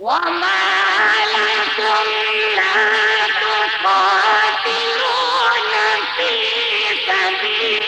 وما لكم لا تقاتلون في سبيل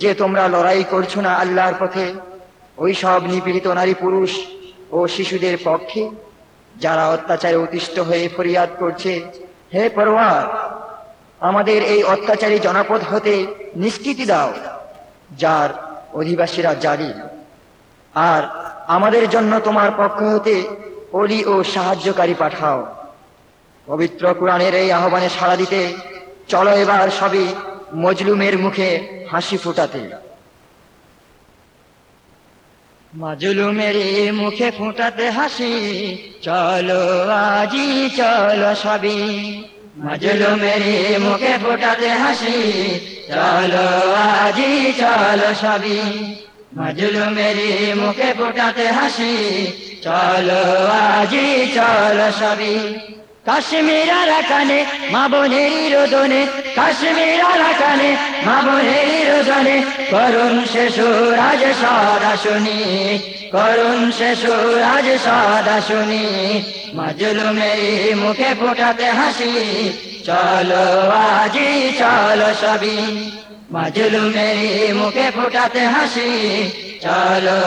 যে তোমরা লড়াই করছ না আল্লাহর পথে, ওই সব নিপীড়িত নারী পুরুষ ও শিশুদের পক্ষে, যারা অত্যাচারে অতিষ্ঠ হয়ে ফরিয়াদ করছে, হে পরওয়ার আমাদের এই অত্যাচারী জনপদ হতে নিষ্কৃতি দাও, যার অধিবাসীরা জারি আর আমাদের জন্য তোমার পক্ষ হতে অলি ও সাহায্যকারী পাঠাও। পবিত্র কোরআনের এই আহ্বানে সাড়া দিতে চলো এবার সবই মজলুমের মুখে হাসি ফুটাতে। মাজলুমের মুখে ফুটাতে হাসি, চলো আজি, চলো সবই। মাজলুমের মুখে ফুটাতে হাসি, চলো আজি, চলো সবই। মাজলুমের মুখে ফুটাতে হাসি, চলো আজি, চলো সবই। কাশ্মীর আরাকানে মা বোনের রোদনে, কাশ্মীর আরাকানে মা বোনের রোদনে, করুণ শেষুর আজ সদা শুনি, করুণ শেষুর আজ সদা শুনি। মাজলুমের মুখে ফোটাতে হাসি, চলো আজি, চলো সবই। মাজলুমের মুখে ফোটাতে হাসি, চলো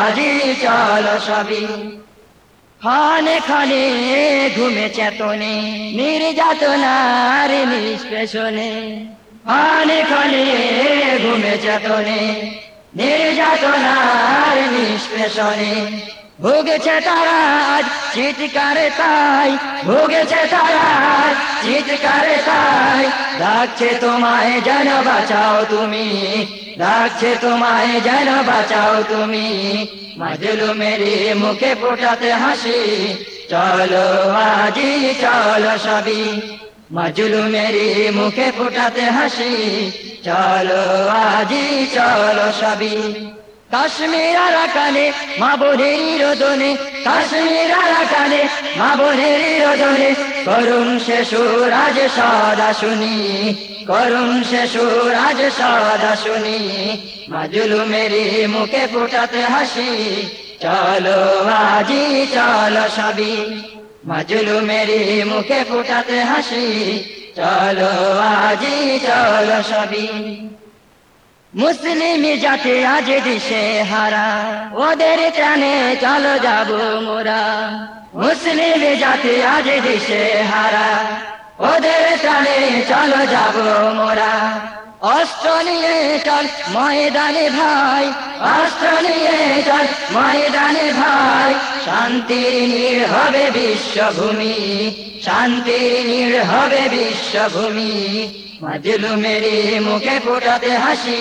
আজি, চলো সবই। খানে খানে ঘুমে চেতনে নির্যাতনার নিষ্পেষণে খানে খানে ঘুমে চেতনে নির্যাতনার নিষ্পেষণে ভুগেছে তারা চিৎকারে তাই, ভুগেছে তারা আজ চিৎকারে তাই। ডাকছে তোমায় যেন বাঁচাও তুমি, ডাকছে তোমায় যেন বাঁচাও তুমি। মাজলু মেরে মুখে ফোটাতে হাসি, চলো আজি, চলো সবই। মাজলু মেরে মুখে ফোটাতে হাসি, চলো আজি, চলো সবই। কাশ্মীর আরাকানে, মা বোনের রোদনে, কাশ্মীর আরাকানে, মা বোনের রোদনে, করুণ শেষুর আজ সদা শুনি, করুণ শেষুর আজ সদা শুনি মাজুলু মেরে মুখে ফোটাতে হাসি, চলো আজি, চলো সবই। মাজুলু মেরে মুখে ফোটাতে হাসি, চলো আজি, চলো সবই। মুসলিম জাতি আজ দিশে হারা। ওদের ত্রাণে চলো যাব মোরা। মুসলিম জাতি আজ দিশে হারা। ওদের ত্রাণে চলো যাব মোরা। অস্ত্র নিয়ে চল ময়দানে ভাই। অস্ত্র নিয়ে চল ময়দানে ভাই। শান্তির নীড় হবে বিশ্বভূমি। শান্তির নীড় হবে বিশ্বভূমি। মাজলু মেরে মুখে ফোটাতে হাসি।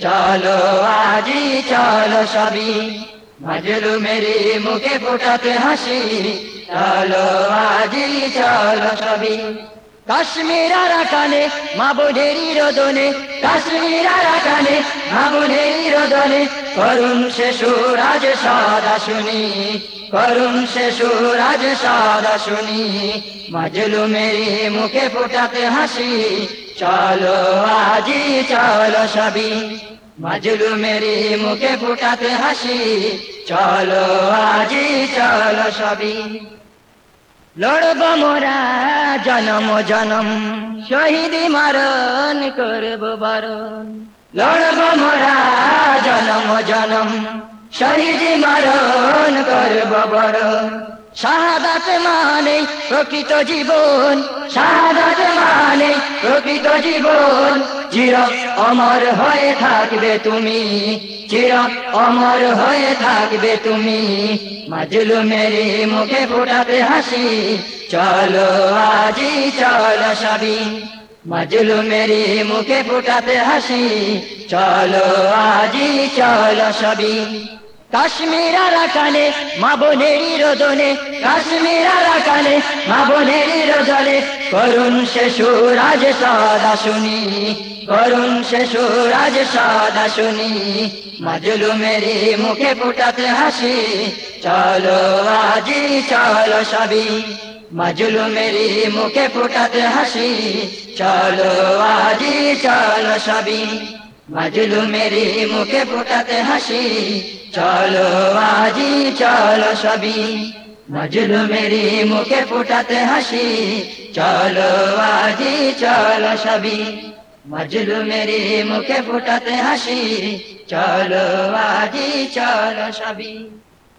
চলো আজি, চলো সবই। মাজলু মেরে মুখে ফোটাতে হাসি। চলো আজি, চলো সবই। কাশ্মীর আরাকানে, মা বোনেরই রোদনে, কাশ্মীর আরাকানে, মা বোনেরই রোদনে, করুণ শেষুর আজ সদা শুনি, করুণ শেষুর আজ সদা শুনি মাজলু মেরি মুখে ফোটাতে হাসি, চলো আজি, চলো সবই মাজলু মেরি মুখে ফোটাতে হাসি, চলো আজি, চলো সবই। লড়ব মোরা জনম জনম। শহীদ মারণ করব বরণ। লড়ব মোরা জনম জনম। শহীদ মারণ করব বরণ। শাহাদাত মানে প্রকৃত জীবন, শাহাদাত মানে প্রকৃত জীবন। চির অমর হয়ে থাকবে তুমি, চির অমর হয়ে থাকবে তুমি। মাজলু মেরে মুখে ফোটাতে হাসি, চলো আজি, চলো সবই মাজলু মেরে মুখে ফোটাতে হাসি, চলো আজি, চলো সবই কাশ্মীর আরাকানে মা বোনেরই রোদনে কাশ্মীর আরাকানে মা বোনেরই রোদনে করুণ শেষুর আজ সদা শুনি, করুণ শেষুর আজ সদা শুনি। মাজলু মেরে মুখে ফুটাতে হাসি, চলো আজি, চলো সবই। মাজলু মেরে মুখে ফুটাতে হাসি, চলো আজি, চলো সবই। মাজলু মেরি মুখে ফুটাতে হাসি। চলো আজি, চলো সবই। মাজলু মেরি মুখে ফুটাতে হাসি। চলো আজি, চলো সবই। মাজলু মেরি মুখে ফুটাতে হাসি। চলো আজি, চলো সবই।